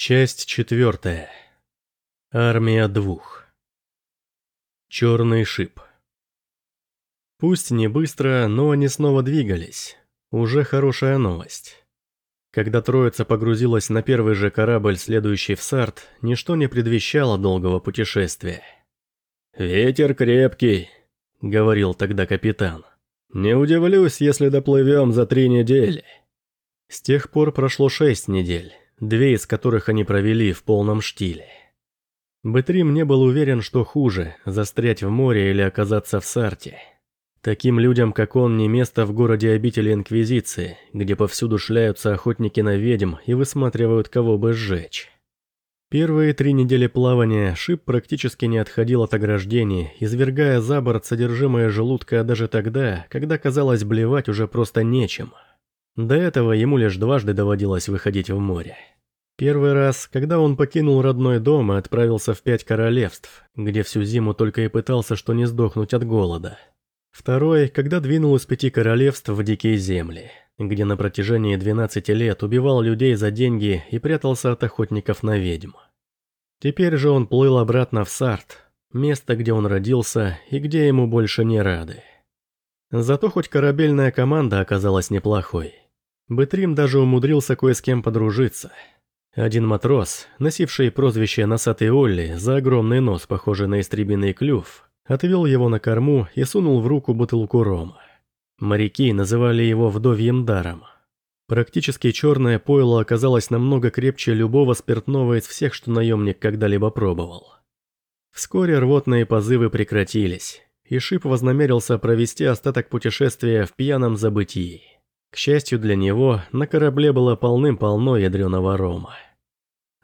Часть четвертая. Армия двух. Черный шип. Пусть не быстро, но они снова двигались. Уже хорошая новость. Когда троица погрузилась на первый же корабль, следующий в Сарт, ничто не предвещало долгого путешествия. «Ветер крепкий», — говорил тогда капитан. «Не удивлюсь, если доплывем за три недели». С тех пор прошло шесть недель две из которых они провели в полном штиле. Бэтрим не был уверен, что хуже – застрять в море или оказаться в Сарте. Таким людям, как он, не место в городе обители Инквизиции, где повсюду шляются охотники на ведьм и высматривают, кого бы сжечь. Первые три недели плавания Шип практически не отходил от ограждений, извергая за борт содержимое желудка даже тогда, когда казалось блевать уже просто нечем – до этого ему лишь дважды доводилось выходить в море. Первый раз, когда он покинул родной дом и отправился в Пять Королевств, где всю зиму только и пытался что не сдохнуть от голода. Второй, когда двинул из Пяти Королевств в Дикие Земли, где на протяжении 12 лет убивал людей за деньги и прятался от охотников на ведьм. Теперь же он плыл обратно в Сарт, место, где он родился и где ему больше не рады. Зато хоть корабельная команда оказалась неплохой. Бэтрим даже умудрился кое с кем подружиться. Один матрос, носивший прозвище «Носатый Олли» за огромный нос, похожий на истребиный клюв, отвел его на корму и сунул в руку бутылку рома. Моряки называли его «вдовьим даром». Практически черное пойло оказалось намного крепче любого спиртного из всех, что наемник когда-либо пробовал. Вскоре рвотные позывы прекратились, и Шип вознамерился провести остаток путешествия в пьяном забытии. К счастью для него, на корабле было полным-полно ядреного рома.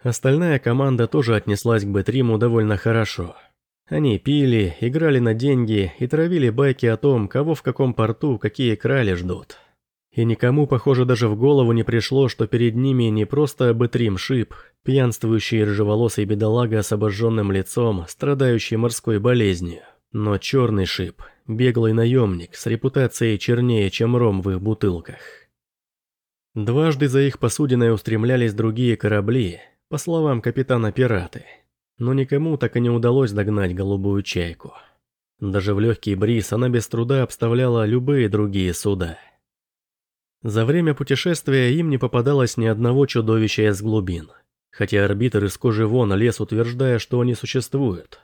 Остальная команда тоже отнеслась к Бэтриму довольно хорошо. Они пили, играли на деньги и травили байки о том, кого в каком порту какие крали ждут. И никому, похоже, даже в голову не пришло, что перед ними не просто Бэтрим Шип, пьянствующий рыжеволосый бедолага с обожженным лицом, страдающий морской болезнью, но черный Шип, беглый наемник с репутацией чернее, чем ром в их бутылках. Дважды за их посудиной устремлялись другие корабли, по словам капитана пираты, но никому так и не удалось догнать голубую чайку. Даже в легкий бриз она без труда обставляла любые другие суда. За время путешествия им не попадалось ни одного чудовища из глубин, хотя арбитр из кожи вон лез, утверждая, что они существуют.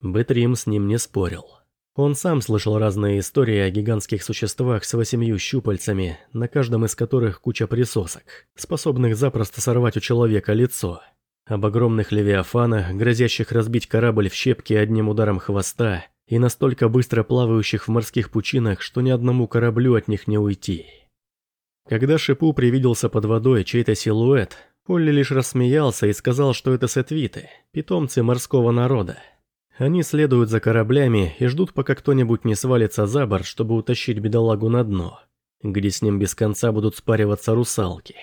Бэтрим с ним не спорил. Он сам слышал разные истории о гигантских существах с восемью щупальцами, на каждом из которых куча присосок, способных запросто сорвать у человека лицо. Об огромных левиафанах, грозящих разбить корабль в щепки одним ударом хвоста, и настолько быстро плавающих в морских пучинах, что ни одному кораблю от них не уйти. Когда Шипу привиделся под водой чей-то силуэт, Полли лишь рассмеялся и сказал, что это сетвиты, питомцы морского народа. Они следуют за кораблями и ждут, пока кто-нибудь не свалится за борт, чтобы утащить бедолагу на дно, где с ним без конца будут спариваться русалки.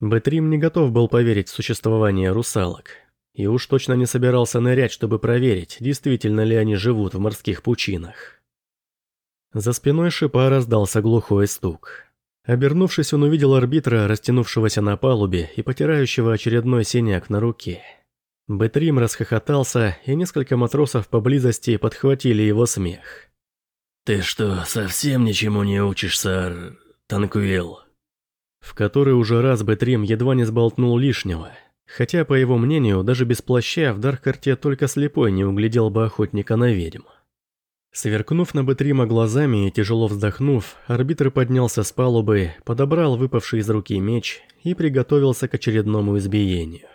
Бэтрим не готов был поверить в существование русалок, и уж точно не собирался нырять, чтобы проверить, действительно ли они живут в морских пучинах. За спиной шипа раздался глухой стук. Обернувшись, он увидел арбитра, растянувшегося на палубе и потирающего очередной синяк на руке. Бэтрим расхохотался, и несколько матросов поблизости подхватили его смех. «Ты что, совсем ничему не учишься, Танкуил?» В который уже раз Бэтрим едва не сболтнул лишнего, хотя, по его мнению, даже без плаща в Даркарте только слепой не углядел бы охотника на ведьм. Сверкнув на Бэтрима глазами и тяжело вздохнув, арбитр поднялся с палубы, подобрал выпавший из руки меч и приготовился к очередному избиению.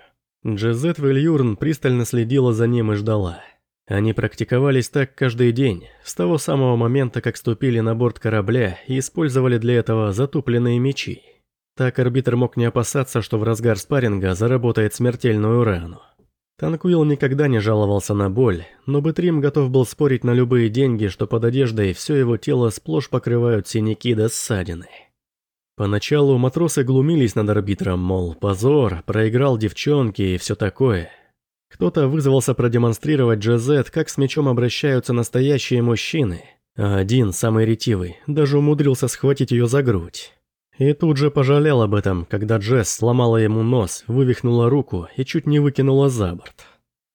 Джезет Вильюрн пристально следила за ним и ждала. Они практиковались так каждый день, с того самого момента, как ступили на борт корабля и использовали для этого затупленные мечи. Так арбитр мог не опасаться, что в разгар спарринга заработает смертельную рану. Танкуил никогда не жаловался на боль, но Бэтрим готов был спорить на любые деньги, что под одеждой все его тело сплошь покрывают синяки до ссадины. Поначалу матросы глумились над арбитром, мол, позор, проиграл девчонки и все такое. Кто-то вызвался продемонстрировать Джазет, как с мечом обращаются настоящие мужчины, а один, самый ретивый, даже умудрился схватить ее за грудь. И тут же пожалел об этом, когда Джесс сломала ему нос, вывихнула руку и чуть не выкинула за борт.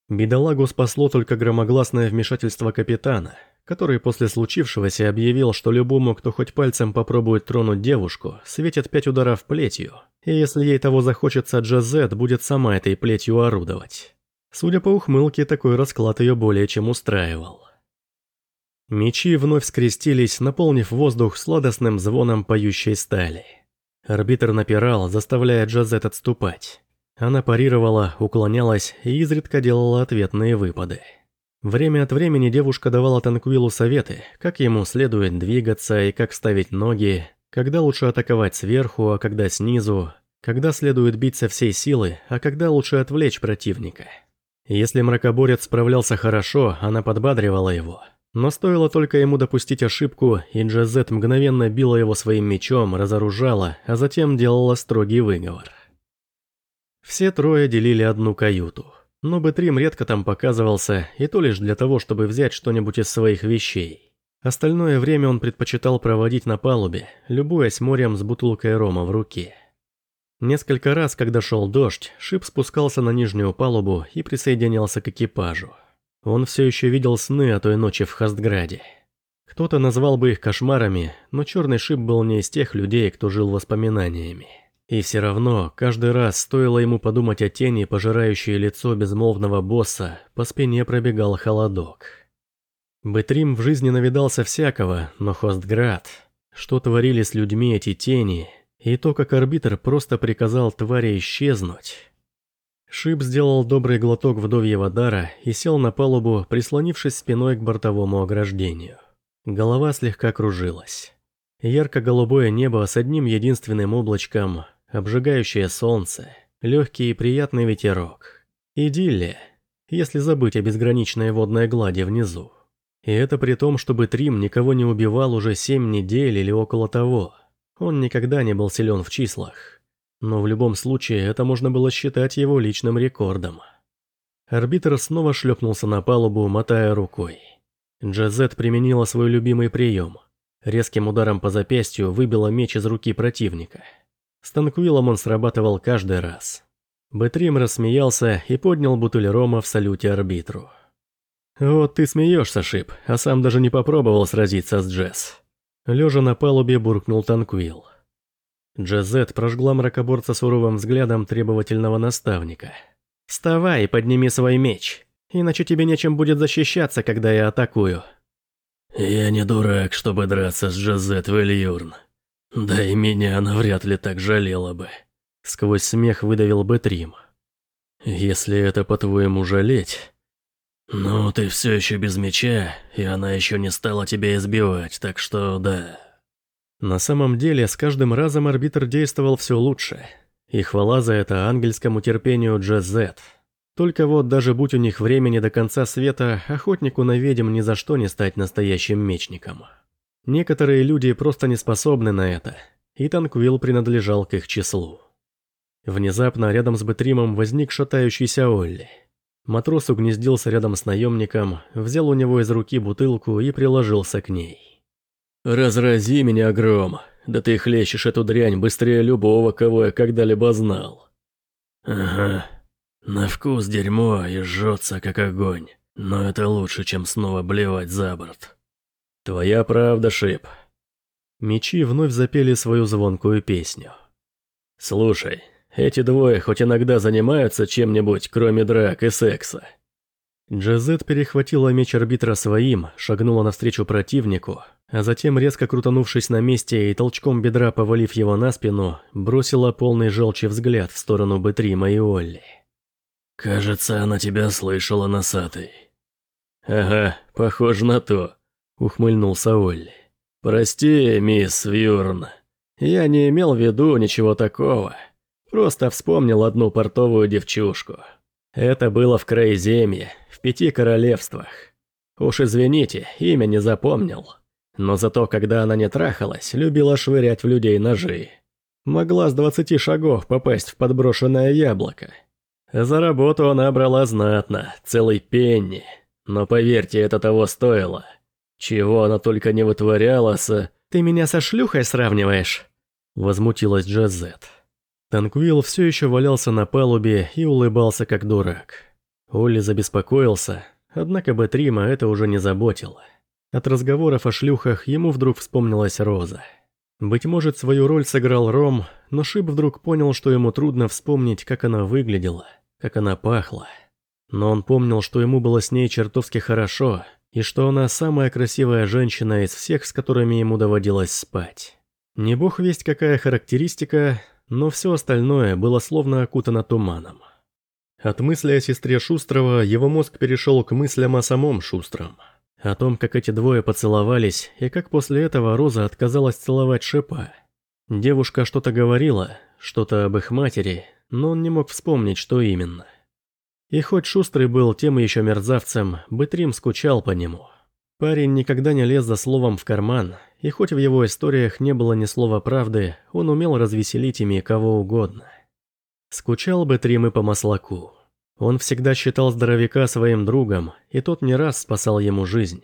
Бедолагу спасло только громогласное вмешательство капитана, который после случившегося объявил, что любому, кто хоть пальцем попробует тронуть девушку, светит пять ударов плетью, и если ей того захочется, Джазет будет сама этой плетью орудовать. Судя по ухмылке, такой расклад ее более чем устраивал. Мечи вновь скрестились, наполнив воздух сладостным звоном поющей стали. Арбитр напирал, заставляя Джазет отступать. Она парировала, уклонялась и изредка делала ответные выпады. Время от времени девушка давала Танквилу советы, как ему следует двигаться и как ставить ноги, когда лучше атаковать сверху, а когда снизу, когда следует бить со всей силы, а когда лучше отвлечь противника. Если мракоборец справлялся хорошо, она подбадривала его. Но стоило только ему допустить ошибку, и Джазет мгновенно била его своим мечом, разоружала, а затем делала строгий выговор. Все трое делили одну каюту. Но Бэтрим редко там показывался, и то лишь для того, чтобы взять что-нибудь из своих вещей. Остальное время он предпочитал проводить на палубе, любуясь морем с бутылкой рома в руке. Несколько раз, когда шел дождь, Шип спускался на нижнюю палубу и присоединялся к экипажу. Он все еще видел сны о той ночи в Хастграде. Кто-то назвал бы их кошмарами, но черный Шип был не из тех людей, кто жил воспоминаниями. И все равно, каждый раз стоило ему подумать о тени, пожирающей лицо безмолвного босса, по спине пробегал холодок. Бэтрим в жизни навидался всякого, но Хостград... Что творили с людьми эти тени, и то, как арбитр просто приказал твари исчезнуть. Шип сделал добрый глоток вдовьего дара и сел на палубу, прислонившись спиной к бортовому ограждению. Голова слегка кружилась. Ярко-голубое небо с одним единственным облачком, обжигающее солнце, легкий и приятный ветерок. Идиллия, если забыть о безграничной водной глади внизу. И это при том, чтобы Трим никого не убивал уже семь недель или около того. Он никогда не был силен в числах. Но в любом случае это можно было считать его личным рекордом. Арбитр снова шлепнулся на палубу, мотая рукой. Джазет применила свой любимый прием. Резким ударом по запястью выбила меч из руки противника – с Танквилом он срабатывал каждый раз. Бэтрим рассмеялся и поднял бутыль рома в салюте арбитру. «Вот ты смеешься, Шип, а сам даже не попробовал сразиться с Джесс». Лежа на палубе буркнул Танквил. Джазет прожгла мракоборца суровым взглядом требовательного наставника. «Вставай и подними свой меч, иначе тебе нечем будет защищаться, когда я атакую». «Я не дурак, чтобы драться с Джазет Вильюрн», да и меня она вряд ли так жалела бы. Сквозь смех выдавил бы Трим. Если это по-твоему жалеть... Ну, ты все еще без меча, и она еще не стала тебя избивать, так что да. На самом деле, с каждым разом арбитр действовал все лучше. И хвала за это ангельскому терпению Джезет. Только вот даже будь у них времени до конца света, охотнику на ведьм ни за что не стать настоящим мечником. Некоторые люди просто не способны на это, и Танквилл принадлежал к их числу. Внезапно рядом с Бетримом возник шатающийся Олли. Матрос угнездился рядом с наемником, взял у него из руки бутылку и приложился к ней. «Разрази меня, Гром, да ты хлещешь эту дрянь быстрее любого, кого я когда-либо знал». «Ага, на вкус дерьмо и жжется, как огонь, но это лучше, чем снова блевать за борт». «Твоя правда, Шип». Мечи вновь запели свою звонкую песню. «Слушай, эти двое хоть иногда занимаются чем-нибудь, кроме драк и секса». Джазет перехватила меч арбитра своим, шагнула навстречу противнику, а затем, резко крутанувшись на месте и толчком бедра повалив его на спину, бросила полный желчи взгляд в сторону Бетрима и Олли. «Кажется, она тебя слышала, носатый». «Ага, похоже на то», ухмыльнулся Олли. «Прости, мисс Вьюрн, я не имел в виду ничего такого. Просто вспомнил одну портовую девчушку. Это было в Краеземье, в пяти королевствах. Уж извините, имя не запомнил. Но зато, когда она не трахалась, любила швырять в людей ножи. Могла с двадцати шагов попасть в подброшенное яблоко. За работу она брала знатно, целый пенни. Но поверьте, это того стоило. Чего она только не вытворяла с... «Ты меня со шлюхой сравниваешь?» Возмутилась Джазет. Танквилл все еще валялся на палубе и улыбался как дурак. Олли забеспокоился, однако Бетрима это уже не заботило. От разговоров о шлюхах ему вдруг вспомнилась Роза. Быть может, свою роль сыграл Ром, но Шип вдруг понял, что ему трудно вспомнить, как она выглядела, как она пахла. Но он помнил, что ему было с ней чертовски хорошо, и что она самая красивая женщина из всех, с которыми ему доводилось спать. Не бог весть какая характеристика, но все остальное было словно окутано туманом. От мысли о сестре Шустрова его мозг перешел к мыслям о самом Шустром. О том, как эти двое поцеловались, и как после этого Роза отказалась целовать Шипа. Девушка что-то говорила, что-то об их матери, но он не мог вспомнить, что именно. И хоть Шустрый был тем еще мерзавцем, Бытрим скучал по нему. Парень никогда не лез за словом в карман, и хоть в его историях не было ни слова правды, он умел развеселить ими кого угодно. Скучал Бытрим и по маслаку. Он всегда считал здоровяка своим другом, и тот не раз спасал ему жизнь.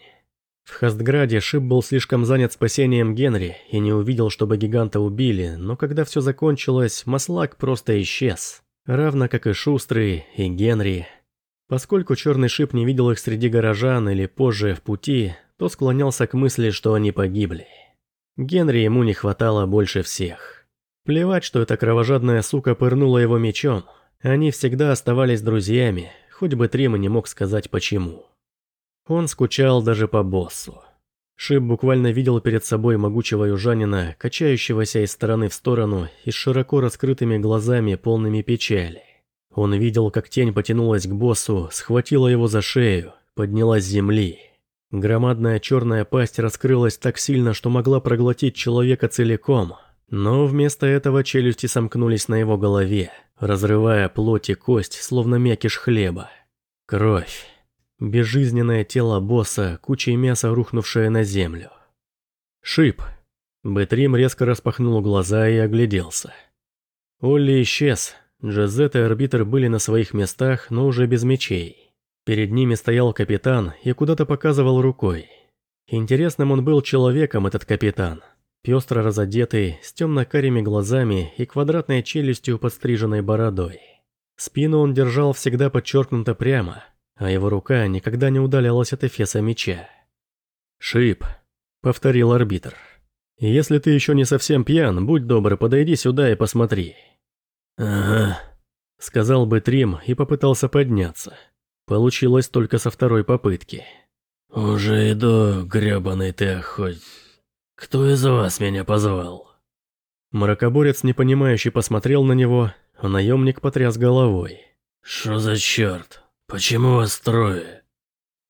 В Хастграде Шип был слишком занят спасением Генри и не увидел, чтобы гиганта убили, но когда все закончилось, Маслак просто исчез. Равно как и Шустрый, и Генри. Поскольку Черный Шип не видел их среди горожан или позже в пути, то склонялся к мысли, что они погибли. Генри ему не хватало больше всех. Плевать, что эта кровожадная сука пырнула его мечом. Они всегда оставались друзьями, хоть бы Трима не мог сказать почему. Он скучал даже по боссу. Шип буквально видел перед собой могучего южанина, качающегося из стороны в сторону и с широко раскрытыми глазами, полными печали. Он видел, как тень потянулась к боссу, схватила его за шею, поднялась с земли. Громадная черная пасть раскрылась так сильно, что могла проглотить человека целиком, но вместо этого челюсти сомкнулись на его голове, разрывая плоть и кость, словно мякиш хлеба. Кровь. Безжизненное тело босса, кучей мяса, рухнувшее на землю. Шип. Бэтрим резко распахнул глаза и огляделся. Олли исчез. Джазет и арбитр были на своих местах, но уже без мечей. Перед ними стоял капитан и куда-то показывал рукой. Интересным он был человеком, этот капитан. Пестро разодетый, с темно-карими глазами и квадратной челюстью подстриженной бородой. Спину он держал всегда подчеркнуто прямо, а его рука никогда не удалялась от эфеса меча. «Шип», — повторил арбитр. «Если ты еще не совсем пьян, будь добр, подойди сюда и посмотри». «Ага», — сказал бы Трим и попытался подняться. Получилось только со второй попытки. «Уже иду, гребаный ты охоть. Кто из вас меня позвал?» Мракоборец непонимающе посмотрел на него, а наемник потряс головой. «Что за черт? «Почему вас трое?»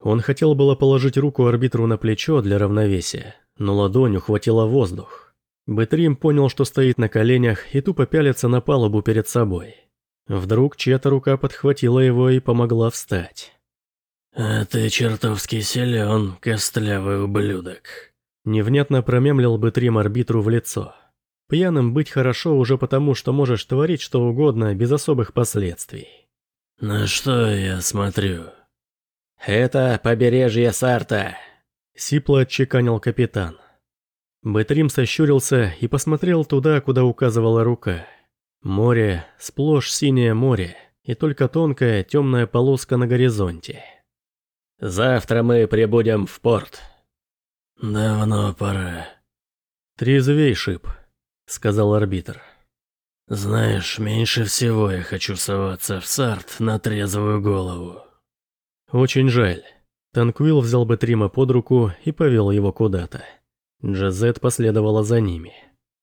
Он хотел было положить руку арбитру на плечо для равновесия, но ладонь ухватила воздух. Бэтрим понял, что стоит на коленях и тупо пялится на палубу перед собой. Вдруг чья-то рука подхватила его и помогла встать. «А ты чертовски силен, костлявый ублюдок», — невнятно промемлил Бэтрим арбитру в лицо. Пьяным быть хорошо уже потому, что можешь творить что угодно без особых последствий. «На что я смотрю?» «Это побережье Сарта», — сипло отчеканил капитан. Бэтрим сощурился и посмотрел туда, куда указывала рука. Море, сплошь синее море, и только тонкая темная полоска на горизонте. «Завтра мы прибудем в порт». «Давно пора». «Трезвей, Шип», — сказал арбитр. Знаешь, меньше всего я хочу соваться в сарт на трезвую голову. Очень жаль. Танквилл взял бы Трима под руку и повел его куда-то. Джазет последовала за ними.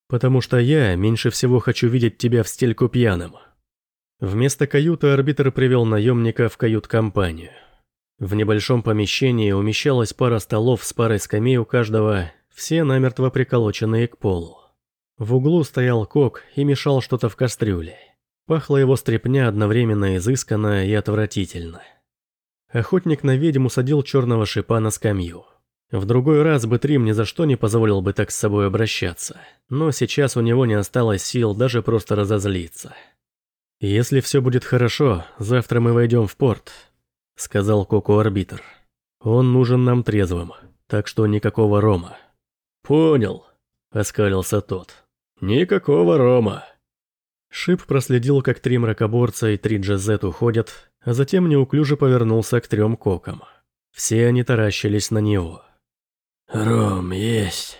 «Потому что я меньше всего хочу видеть тебя в стельку пьяным». Вместо каюты арбитр привел наемника в кают-компанию. В небольшом помещении умещалась пара столов с парой скамей у каждого, все намертво приколоченные к полу. В углу стоял кок и мешал что-то в кастрюле. Пахло его стряпня одновременно изысканно и отвратительно. Охотник на ведьму садил черного шипа на скамью. В другой раз бы Трим ни за что не позволил бы так с собой обращаться, но сейчас у него не осталось сил даже просто разозлиться. «Если все будет хорошо, завтра мы войдем в порт», — сказал Коку-арбитр. «Он нужен нам трезвым, так что никакого рома». «Понял», — оскалился тот. Никакого рома. Шип проследил, как три мракоборца и три Джезет уходят, а затем неуклюже повернулся к трем кокам. Все они таращились на него. «Ром есть».